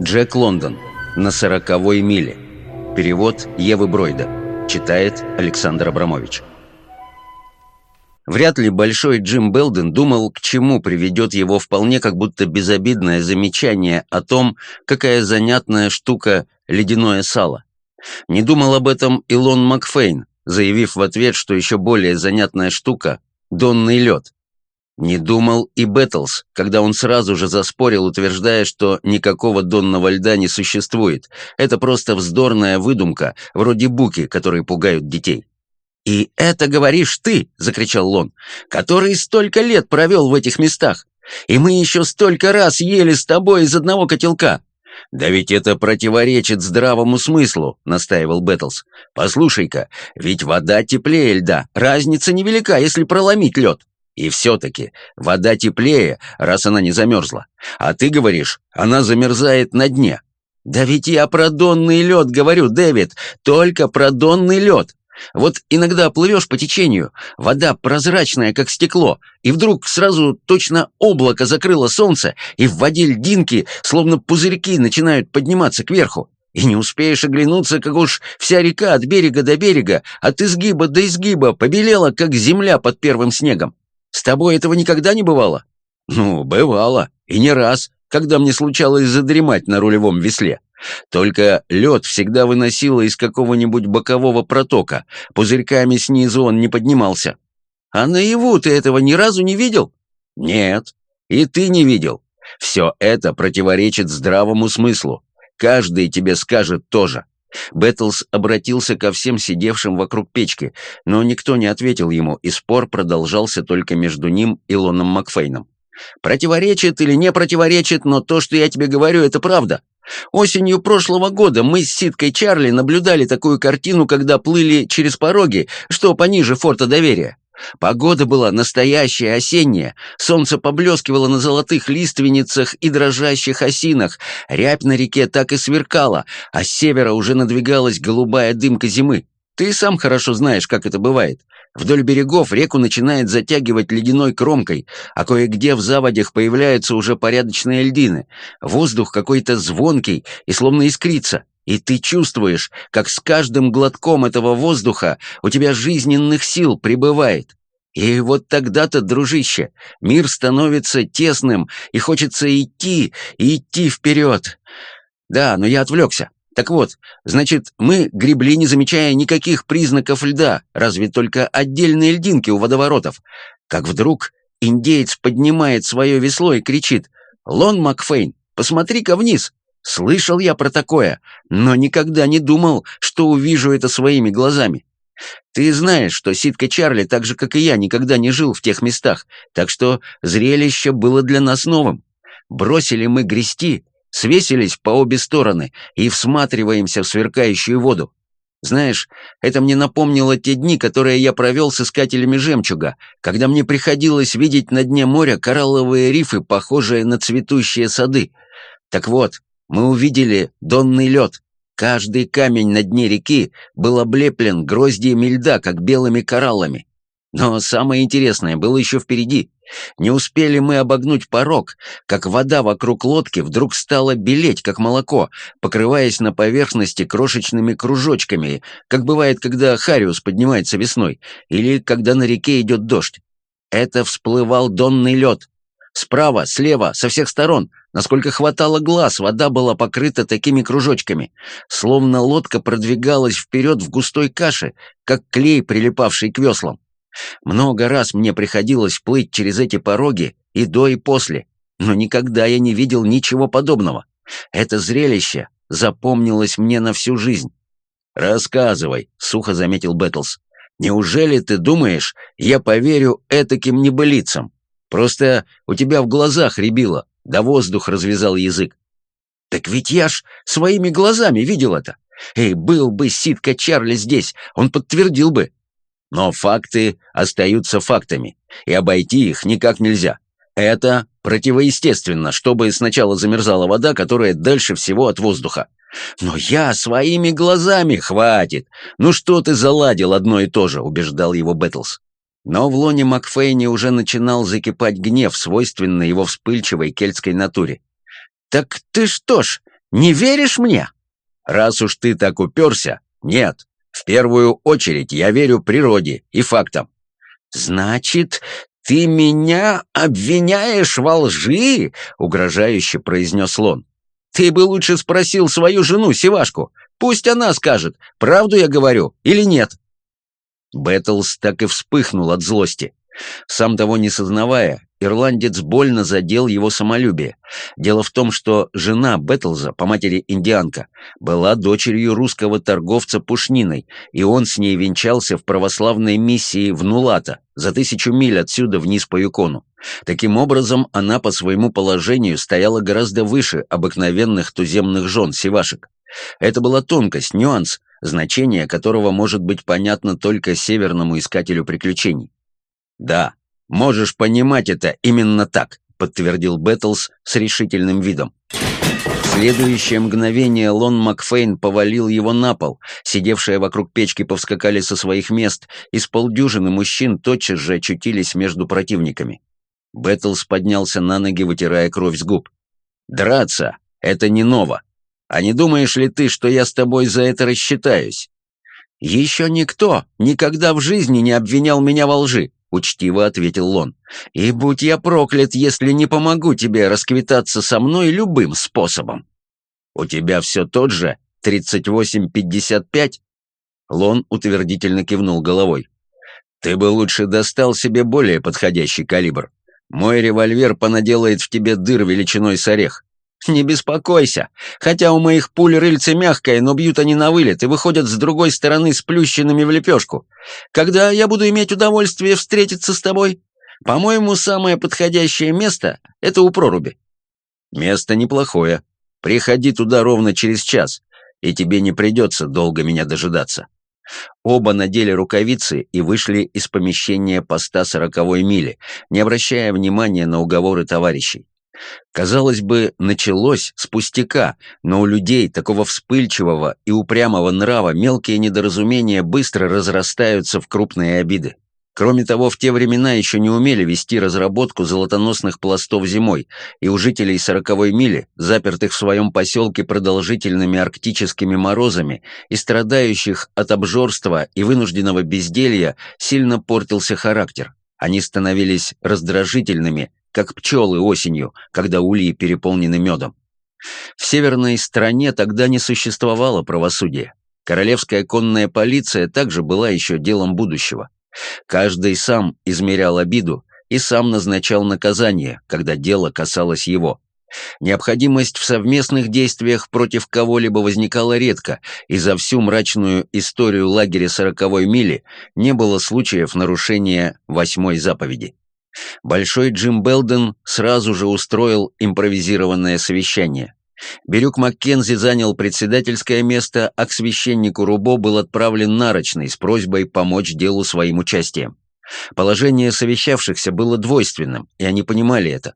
Джек Лондон. На сороковой миле. Перевод Евы Бройда. Читает Александр Абрамович. Вряд ли большой Джим Белден думал, к чему приведет его вполне как будто безобидное замечание о том, какая занятная штука ледяное сало. Не думал об этом и Лон Макфейн, заявив в ответ, что еще более занятная штука — донный лед. Не думал и Бэтлс, когда он сразу же заспорил, утверждая, что никакого донного льда не существует. Это просто вздорная выдумка, вроде буки, которые пугают детей. «И это говоришь ты!» — закричал Лон, «который столько лет провел в этих местах! И мы еще столько раз ели с тобой из одного котелка!» «Да ведь это противоречит здравому смыслу», — настаивал Бэтлс. «Послушай-ка, ведь вода теплее льда, разница невелика, если проломить лед. И все-таки вода теплее, раз она не замерзла. А ты говоришь, она замерзает на дне. Да ведь я про донный лед говорю, Дэвид, только про донный лед. Вот иногда плывешь по течению, вода прозрачная, как стекло, и вдруг сразу точно облако закрыло солнце, и в воде льдинки, словно пузырьки, начинают подниматься кверху. И не успеешь оглянуться, как уж вся река от берега до берега, от изгиба до изгиба побелела, как земля под первым снегом. Тобой этого никогда не бывало? Ну, бывало, и не раз, когда мне случалось задремать на рулевом весле. Только лед всегда выносило из какого-нибудь бокового протока, пузырьками снизу он не поднимался. А наяву ты этого ни разу не видел? Нет, и ты не видел. Все это противоречит здравому смыслу. Каждый тебе скажет тоже. Бэтлс обратился ко всем сидевшим вокруг печки, но никто не ответил ему, и спор продолжался только между ним и Лоном Макфейном. «Противоречит или не противоречит, но то, что я тебе говорю, это правда. Осенью прошлого года мы с Ситкой Чарли наблюдали такую картину, когда плыли через пороги, что пониже форта доверия. Погода была настоящая осенняя, солнце поблескивало на золотых лиственницах и дрожащих осинах, рябь на реке так и сверкала, а с севера уже надвигалась голубая дымка зимы. Ты сам хорошо знаешь, как это бывает. Вдоль берегов реку начинает затягивать ледяной кромкой, а кое-где в заводях появляются уже порядочные льдины. Воздух какой-то звонкий и словно искрится. И ты чувствуешь, как с каждым глотком этого воздуха у тебя жизненных сил прибывает. И вот тогда-то, дружище, мир становится тесным, и хочется идти, и идти вперед. Да, но я отвлекся. Так вот, значит, мы гребли, не замечая никаких признаков льда, разве только отдельные льдинки у водоворотов. Как вдруг индеец поднимает свое весло и кричит «Лон Макфейн, посмотри-ка вниз!» Слышал я про такое, но никогда не думал, что увижу это своими глазами. Ты знаешь, что Ситка Чарли, так же, как и я, никогда не жил в тех местах, так что зрелище было для нас новым. Бросили мы грести, свесились по обе стороны и всматриваемся в сверкающую воду. Знаешь, это мне напомнило те дни, которые я провел с искателями жемчуга, когда мне приходилось видеть на дне моря коралловые рифы, похожие на цветущие сады. Так вот, мы увидели донный лед. Каждый камень на дне реки был облеплен гроздьями льда, как белыми кораллами. Но самое интересное было еще впереди. Не успели мы обогнуть порог, как вода вокруг лодки вдруг стала белеть, как молоко, покрываясь на поверхности крошечными кружочками, как бывает, когда Хариус поднимается весной, или когда на реке идет дождь. Это всплывал донный лед. Справа, слева, со всех сторон, насколько хватало глаз, вода была покрыта такими кружочками, словно лодка продвигалась вперед в густой каше, как клей, прилипавший к веслам. Много раз мне приходилось плыть через эти пороги и до, и после, но никогда я не видел ничего подобного. Это зрелище запомнилось мне на всю жизнь. «Рассказывай», — сухо заметил Бэтлс. «Неужели ты думаешь, я поверю этаким небылицам? Просто у тебя в глазах рябило, да воздух развязал язык». «Так ведь я ж своими глазами видел это. Эй, был бы Ситка Чарли здесь, он подтвердил бы. Но факты остаются фактами, и обойти их никак нельзя. Это противоестественно, чтобы сначала замерзала вода, которая дальше всего от воздуха. «Но я своими глазами хватит! Ну что ты заладил одно и то же?» — убеждал его Бэтлс. Но в лоне Макфейни уже начинал закипать гнев, свойственный его вспыльчивой кельтской натуре. «Так ты что ж, Не веришь мне? Раз уж ты так уперся, нет. В первую очередь я верю природе и фактам. Значит, ты меня обвиняешь во лжи? Угрожающе произнес Лон. Ты бы лучше спросил свою жену, Сивашку. Пусть она скажет, правду я говорю или нет. Бэтлс так и вспыхнул от злости. Сам того не сознавая, ирландец больно задел его самолюбие. Дело в том, что жена Бэтлза, по матери индианка, была дочерью русского торговца пушниной, и он с ней венчался в православной миссии в Нулата, за тысячу миль отсюда вниз по Юкону. Таким образом, она по своему положению стояла гораздо выше обыкновенных туземных жен сивашек. Это была тонкость, нюанс, значение которого может быть понятно только северному искателю приключений. «Да, можешь понимать это именно так», — подтвердил Бэтлс с решительным видом. В следующее мгновение Лон Макфейн повалил его на пол. Сидевшие вокруг печки повскакали со своих мест, и с полдюжины мужчин тотчас же очутились между противниками. Бэтлс поднялся на ноги, вытирая кровь с губ. «Драться — это не ново. А не думаешь ли ты, что я с тобой за это рассчитаюсь?» «Еще никто никогда в жизни не обвинял меня во лжи», — учтиво ответил Лон. «И будь я проклят, если не помогу тебе расквитаться со мной любым способом». «У тебя все тот же 38-55?» Лон утвердительно кивнул головой. «Ты бы лучше достал себе более подходящий калибр. Мой револьвер понаделает в тебе дыр величиной с орех. «Не беспокойся. Хотя у моих пуль рыльце мягкое, но бьют они на вылет и выходят с другой стороны сплющенными в лепешку. Когда я буду иметь удовольствие встретиться с тобой? По-моему, самое подходящее место — это у проруби». «Место неплохое. Приходи туда ровно через час, и тебе не придется долго меня дожидаться». Оба надели рукавицы и вышли из помещения поста сороковой мили, не обращая внимания на уговоры товарищей. Казалось бы, началось с пустяка, но у людей такого вспыльчивого и упрямого нрава мелкие недоразумения быстро разрастаются в крупные обиды. Кроме того, в те времена еще не умели вести разработку золотоносных пластов зимой, и у жителей сороковой мили, запертых в своем поселке продолжительными арктическими морозами и страдающих от обжорства и вынужденного безделья, сильно портился характер. Они становились раздражительными как пчелы осенью, когда ульи переполнены медом. В северной стране тогда не существовало правосудия. Королевская конная полиция также была еще делом будущего. Каждый сам измерял обиду и сам назначал наказание, когда дело касалось его. Необходимость в совместных действиях против кого-либо возникала редко, и за всю мрачную историю лагеря сороковой мили не было случаев нарушения восьмой заповеди. Большой Джим Белден сразу же устроил импровизированное совещание. Бирюк Маккензи занял председательское место, а к священнику Рубо был отправлен нарочный с просьбой помочь делу своим участием. Положение совещавшихся было двойственным, и они понимали это.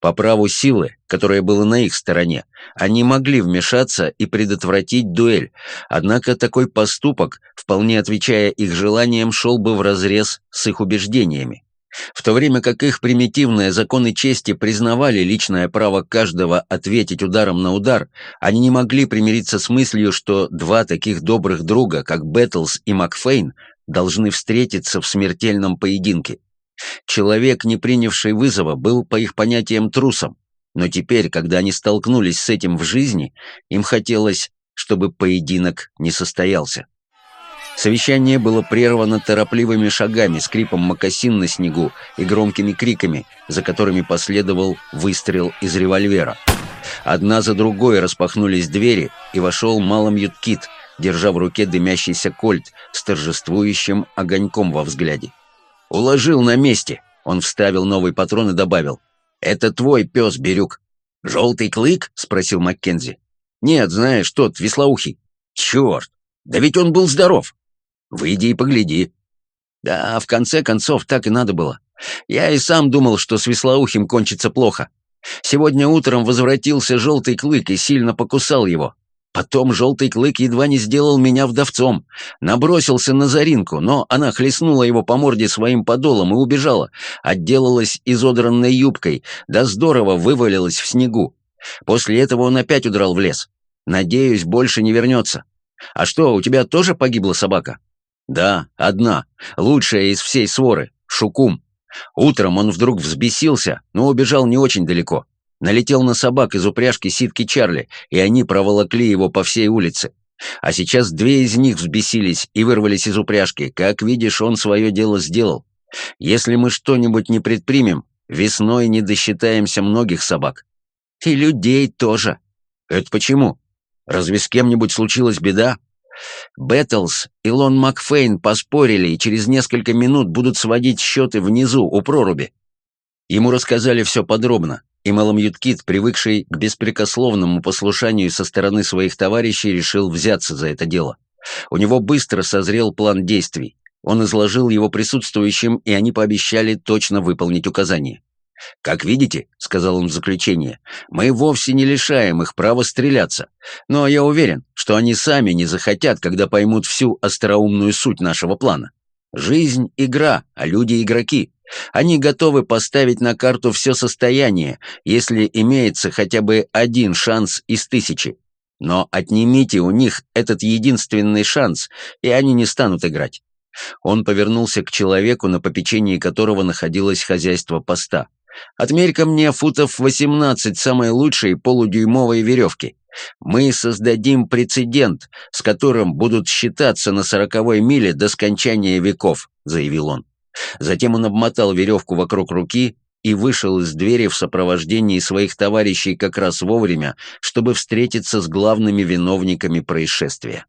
По праву силы, которое было на их стороне, они могли вмешаться и предотвратить дуэль, однако такой поступок, вполне отвечая их желаниям, шел бы вразрез с их убеждениями. В то время как их примитивные законы чести признавали личное право каждого ответить ударом на удар, они не могли примириться с мыслью, что два таких добрых друга, как Бэтлс и Макфейн, должны встретиться в смертельном поединке. Человек, не принявший вызова, был, по их понятиям, трусом. Но теперь, когда они столкнулись с этим в жизни, им хотелось, чтобы поединок не состоялся. Совещание было прервано торопливыми шагами, скрипом мокасин на снегу и громкими криками, за которыми последовал выстрел из револьвера. Одна за другой распахнулись двери, и вошел Маламьют Кит, держа в руке дымящийся кольт с торжествующим огоньком во взгляде. «Уложил на месте!» Он вставил новый патрон и добавил. «Это твой пес, Бирюк». «Желтый клык?» — спросил Маккензи. «Нет, знаешь, тот, веслоухий». «Черт! Да ведь он был здоров!» Выйди и погляди». Да, в конце концов, так и надо было. Я и сам думал, что с веслоухим кончится плохо. Сегодня утром возвратился желтый клык и сильно покусал его. Потом желтый клык едва не сделал меня вдовцом. Набросился на Заринку, но она хлестнула его по морде своим подолом и убежала. Отделалась изодранной юбкой, да здорово вывалилась в снегу. После этого он опять удрал в лес. Надеюсь, больше не вернется. А что, у тебя тоже погибла собака? Да, одна. Лучшая из всей своры. Шукум. Утром он вдруг взбесился, но убежал не очень далеко. Налетел на собак из упряжки ситки Чарли, и они проволокли его по всей улице. А сейчас две из них взбесились и вырвались из упряжки. Как видишь, он свое дело сделал. Если мы что-нибудь не предпримем, весной не досчитаемся многих собак. И людей тоже. Это почему? Разве с кем-нибудь случилась беда? Бэттлс и Лон Макфейн поспорили и через несколько минут будут сводить счеты внизу, у проруби. Ему рассказали все подробно, и Малемют Кид, привыкший к беспрекословному послушанию со стороны своих товарищей, решил взяться за это дело. У него быстро созрел план действий. Он изложил его присутствующим, и они пообещали точно выполнить указания. «Как видите», — сказал он в заключение, — «мы вовсе не лишаем их права стреляться. Но я уверен, что они сами не захотят, когда поймут всю остроумную суть нашего плана. Жизнь — игра, а люди — игроки. Они готовы поставить на карту все состояние, если имеется хотя бы один шанс из тысячи. Но отнимите у них этот единственный шанс, и они не станут играть». Он повернулся к человеку, на попечении которого находилось хозяйство поста. Отмерь-ка мне футов 18 самой лучшей полудюймовой веревки. Мы создадим прецедент, с которым будут считаться на сороковой миле до скончания веков», — заявил он. Затем он обмотал веревку вокруг руки и вышел из двери в сопровождении своих товарищей как раз вовремя, чтобы встретиться с главными виновниками происшествия.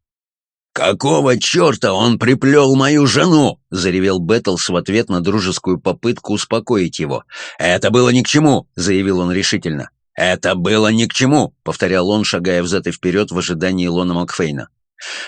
«Какого черта он приплел мою жену?» — заревел Бэттлс в ответ на дружескую попытку успокоить его. «Это было ни к чему», — заявил он решительно. «Это было ни к чему», — повторял он, шагая взад и вперед в ожидании Лона Макфейна.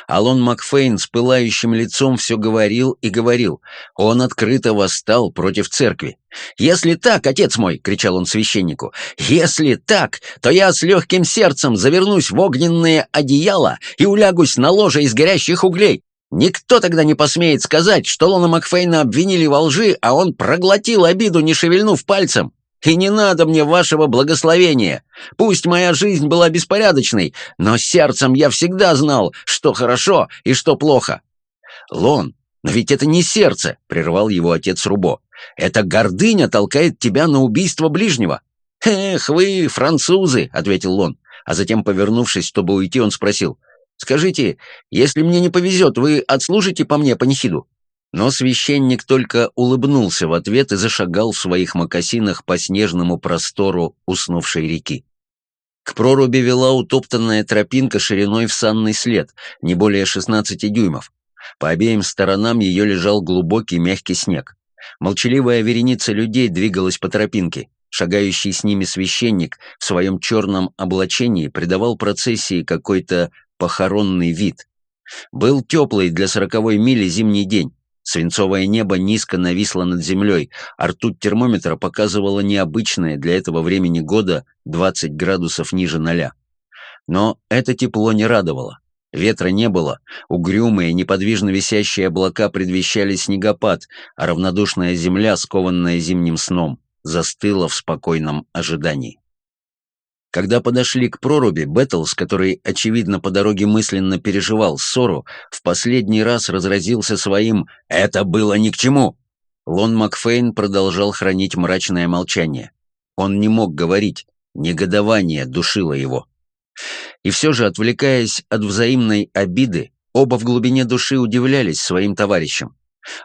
А Лон Макфейн с пылающим лицом все говорил и говорил. Он открыто восстал против церкви. «Если так, отец мой!» — кричал он священнику. «Если так, то я с легким сердцем завернусь в огненное одеяло и улягусь на ложе из горящих углей. Никто тогда не посмеет сказать, что Лона Макфейна обвинили во лжи, а он проглотил обиду, не шевельнув пальцем. И не надо мне вашего благословения. Пусть моя жизнь была беспорядочной, но сердцем я всегда знал, что хорошо и что плохо. Лон, но ведь это не сердце, прервал его отец Рубо. Это гордыня толкает тебя на убийство ближнего. Эх, вы, французы, ответил Лон, а затем, повернувшись, чтобы уйти, он спросил. Скажите, если мне не повезет, вы отслужите по мне панихиду? Но священник только улыбнулся в ответ и зашагал в своих мокасинах по снежному простору уснувшей реки. К проруби вела утоптанная тропинка шириной в санный след, не более 16 дюймов. По обеим сторонам ее лежал глубокий мягкий снег. Молчаливая вереница людей двигалась по тропинке. Шагающий с ними священник в своем черном облачении придавал процессии какой-то похоронный вид. Был теплый для сороковой мили зимний день. Свинцовое небо низко нависло над землей, а ртуть термометра показывала необычное для этого времени года 20 градусов ниже ноля. Но это тепло не радовало. Ветра не было, угрюмые, неподвижно висящие облака предвещали снегопад, а равнодушная земля, скованная зимним сном, застыла в спокойном ожидании. Когда подошли к проруби, Бэттлс, который, очевидно, по дороге мысленно переживал ссору, в последний раз разразился своим «Это было ни к чему!». Лон Макфейн продолжал хранить мрачное молчание. Он не мог говорить, негодование душило его. И все же, отвлекаясь от взаимной обиды, оба в глубине души удивлялись своим товарищам.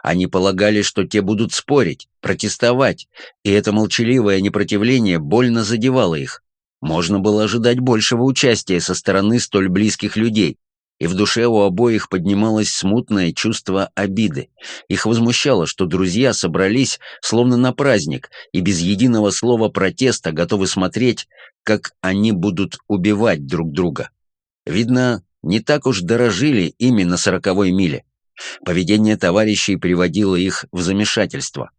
Они полагали, что те будут спорить, протестовать, и это молчаливое непротивление больно задевало их. Можно было ожидать большего участия со стороны столь близких людей, и в душе у обоих поднималось смутное чувство обиды. Их возмущало, что друзья собрались словно на праздник и без единого слова протеста готовы смотреть, как они будут убивать друг друга. Видно, не так уж дорожили ими на сороковой миле. Поведение товарищей приводило их в замешательство.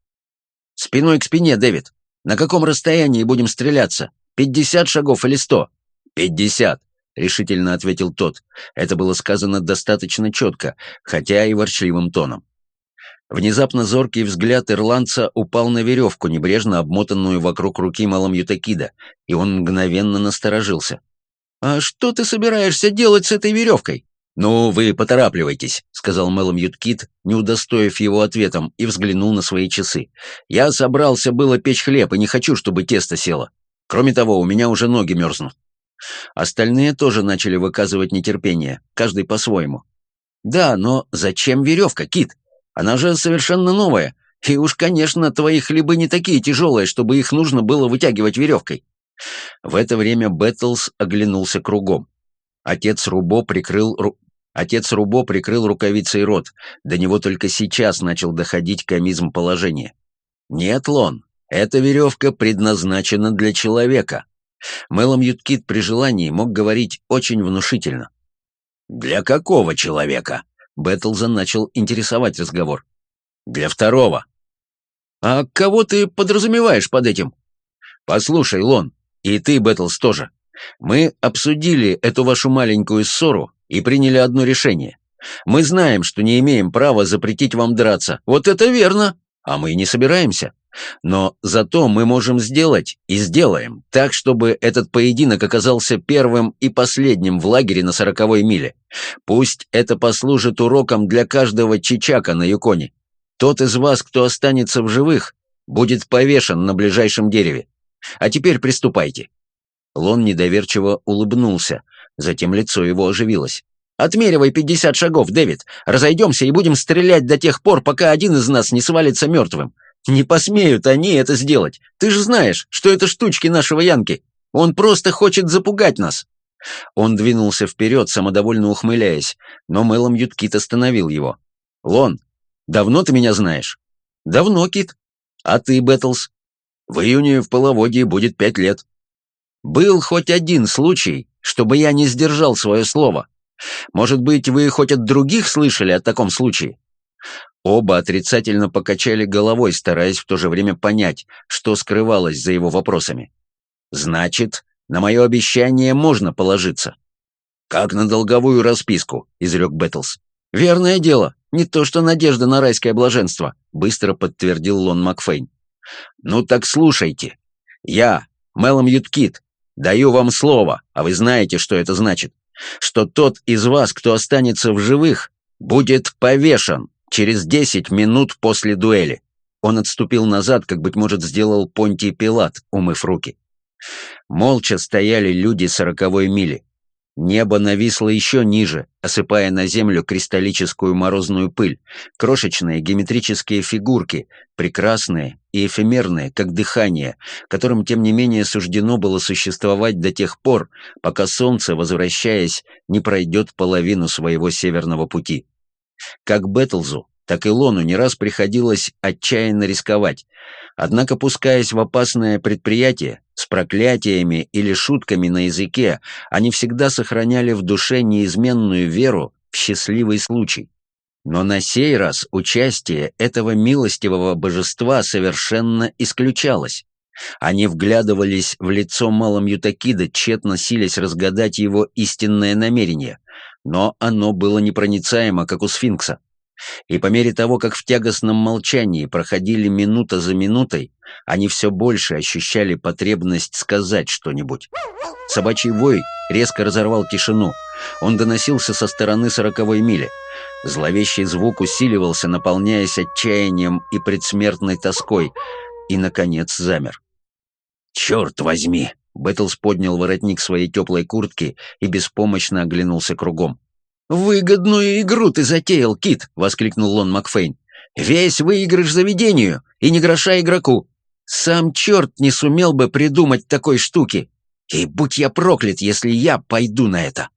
«Спиной к спине, Дэвид. На каком расстоянии будем стреляться?» «Пятьдесят шагов или сто?» «Пятьдесят», — решительно ответил тот. Это было сказано достаточно четко, хотя и ворчливым тоном. Внезапно зоркий взгляд ирландца упал на веревку, небрежно обмотанную вокруг руки малом Ютакида, и он мгновенно насторожился. «А что ты собираешься делать с этой веревкой?» «Ну, вы поторапливайтесь», — сказал Мэлом Юткит, не удостоив его ответом, и взглянул на свои часы. «Я собрался было печь хлеб и не хочу, чтобы тесто село. Кроме того, у меня уже ноги мерзнут». Остальные тоже начали выказывать нетерпение, каждый по-своему. «Да, но зачем веревка, Кит? Она же совершенно новая. И уж, конечно, твои хлебы не такие тяжелые, чтобы их нужно было вытягивать веревкой». В это время Бэттлс оглянулся кругом. Отец Рубо прикрыл... Отец Рубо прикрыл рукавицей рот. До него только сейчас начал доходить комизм положения. «Нет, Лон, эта веревка предназначена для человека». Малемют Кид при желании мог говорить очень внушительно. «Для какого человека?» Бэттлза начал интересовать разговор. «Для второго». «А кого ты подразумеваешь под этим?» «Послушай, Лон, и ты, Бэттлс, тоже. Мы обсудили эту вашу маленькую ссору и приняли одно решение. Мы знаем, что не имеем права запретить вам драться. Вот это верно. А мы не собираемся. Но зато мы можем сделать и сделаем так, чтобы этот поединок оказался первым и последним в лагере на сороковой миле. Пусть это послужит уроком для каждого чечако на Юконе. Тот из вас, кто останется в живых, будет повешен на ближайшем дереве. А теперь приступайте. Лон недоверчиво улыбнулся, затем лицо его оживилось. «Отмеривай пятьдесят шагов, Дэвид. Разойдемся и будем стрелять до тех пор, пока один из нас не свалится мертвым. Не посмеют они это сделать. Ты же знаешь, что это штучки нашего Янки. Он просто хочет запугать нас». Он двинулся вперед, самодовольно ухмыляясь, но Малемют Кид остановил его. «Лон, давно ты меня знаешь?» «Давно, Кид. А ты, Бэттлс?» «В июне в половодье будет пять лет». «Был хоть один случай, чтобы я не сдержал свое слово. Может быть, вы хоть от других слышали о таком случае?» Оба отрицательно покачали головой, стараясь в то же время понять, что скрывалось за его вопросами. «Значит, на мое обещание можно положиться». «Как на долговую расписку», — изрек Бэттлс. «Верное дело. Не то что надежда на райское блаженство», — быстро подтвердил Лон Макфейн. «Ну так слушайте. Я, Малемют Кид, даю вам слово, а вы знаете, что это значит, что тот из вас, кто останется в живых, будет повешен через десять минут после дуэли». Он отступил назад, как, быть может, сделал Понтий Пилат, умыв руки. Молча стояли люди сороковой мили. Небо нависло еще ниже, осыпая на землю кристаллическую морозную пыль, крошечные геометрические фигурки, прекрасные и эфемерные, как дыхание, которым, тем не менее, суждено было существовать до тех пор, пока солнце, возвращаясь, не пройдет половину своего северного пути. Как Бэтлзу, так и Лону не раз приходилось отчаянно рисковать, однако, пускаясь в опасное предприятие, с проклятиями или шутками на языке, они всегда сохраняли в душе неизменную веру в счастливый случай. Но на сей раз участие этого милостивого божества совершенно исключалось. Они вглядывались в лицо малом Ютакида, тщетно силясь разгадать его истинное намерение, но оно было непроницаемо, как у сфинкса. И по мере того, как в тягостном молчании проходили минута за минутой, они все больше ощущали потребность сказать что-нибудь. Собачий вой резко разорвал тишину. Он доносился со стороны сороковой мили. Зловещий звук усиливался, наполняясь отчаянием и предсмертной тоской, и, наконец, замер. «Черт возьми!» Бэтлс поднял воротник своей теплой куртки и беспомощно оглянулся кругом. «Выгодную игру ты затеял, Кит!» — воскликнул Лон Макфейн. «Весь выигрыш заведению и не гроша игроку. Сам черт не сумел бы придумать такой штуки. И будь я проклят, если я пойду на это!»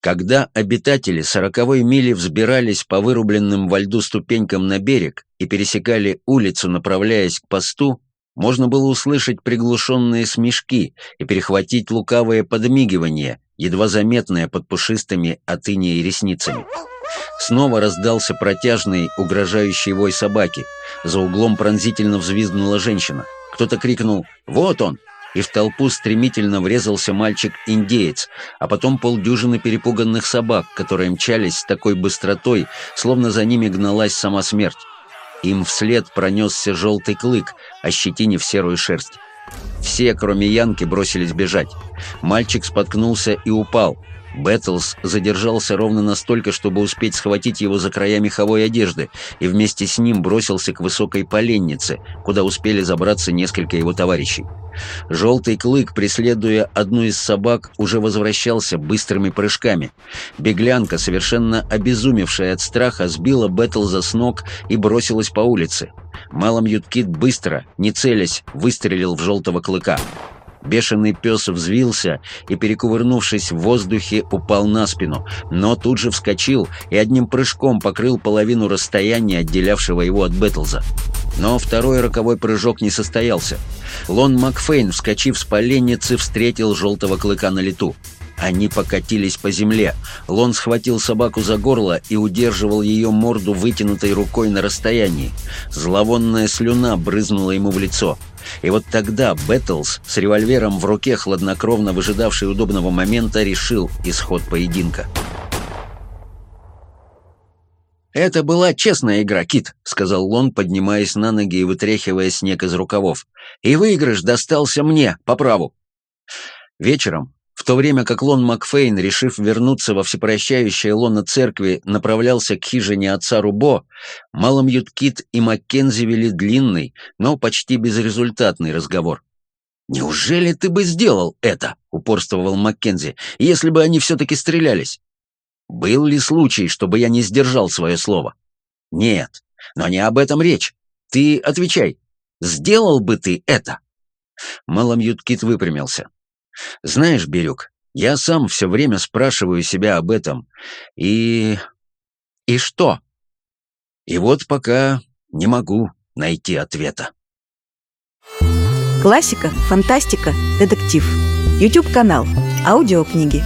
Когда обитатели сороковой мили взбирались по вырубленным во льду ступенькам на берег и пересекали улицу, направляясь к посту, можно было услышать приглушенные смешки и перехватить лукавое подмигивание, едва заметное под пушистыми и ресницами. Снова раздался протяжный, угрожающий вой собаки. За углом пронзительно взвизгнула женщина. Кто-то крикнул «Вот он!» и в толпу стремительно врезался мальчик-индеец, а потом полдюжины перепуганных собак, которые мчались с такой быстротой, словно за ними гналась сама смерть. Им вслед пронесся желтый клык, ощетинив серую шерсть. Все, кроме Янки, бросились бежать. Мальчик споткнулся и упал. Бэттлс задержался ровно настолько, чтобы успеть схватить его за края меховой одежды, и вместе с ним бросился к высокой поленнице, куда успели забраться несколько его товарищей. Желтый клык, преследуя одну из собак, уже возвращался быстрыми прыжками. Беглянка, совершенно обезумевшая от страха, сбила Бэттлза с ног и бросилась по улице. Малемют Кид быстро, не целясь, выстрелил в желтого клыка. Бешеный пес взвился и, перекувырнувшись в воздухе, упал на спину, но тут же вскочил и одним прыжком покрыл половину расстояния, отделявшего его от Бэтлза. Но второй роковой прыжок не состоялся. Лон Макфейн, вскочив с поленницы, встретил желтого клыка на лету. Они покатились по земле. Лон схватил собаку за горло и удерживал ее морду вытянутой рукой на расстоянии. Зловонная слюна брызнула ему в лицо. И вот тогда Бэттлс с револьвером в руке, хладнокровно выжидавший удобного момента, решил исход поединка. «Это была честная игра, Кид», — сказал Лон, поднимаясь на ноги и вытряхивая снег из рукавов. «И выигрыш достался мне, по праву». Вечером, в то время как Лон Макфейн, решив вернуться во всепрощающее лоно церкви, направлялся к хижине отца Рубо, Малом Юткит и Маккензи вели длинный, но почти безрезультатный разговор. «Неужели ты бы сделал это?» — упорствовал Маккензи, «если бы они все-таки стрелялись?» «Был ли случай, чтобы я не сдержал свое слово?» «Нет, но не об этом речь. Ты отвечай. Сделал бы ты это?» Малом Юткит выпрямился. Знаешь, Бирюк, я сам все время спрашиваю себя об этом. И... И что? И вот пока не могу найти ответа. Классика, фантастика, детектив. YouTube канал. Аудиокниги.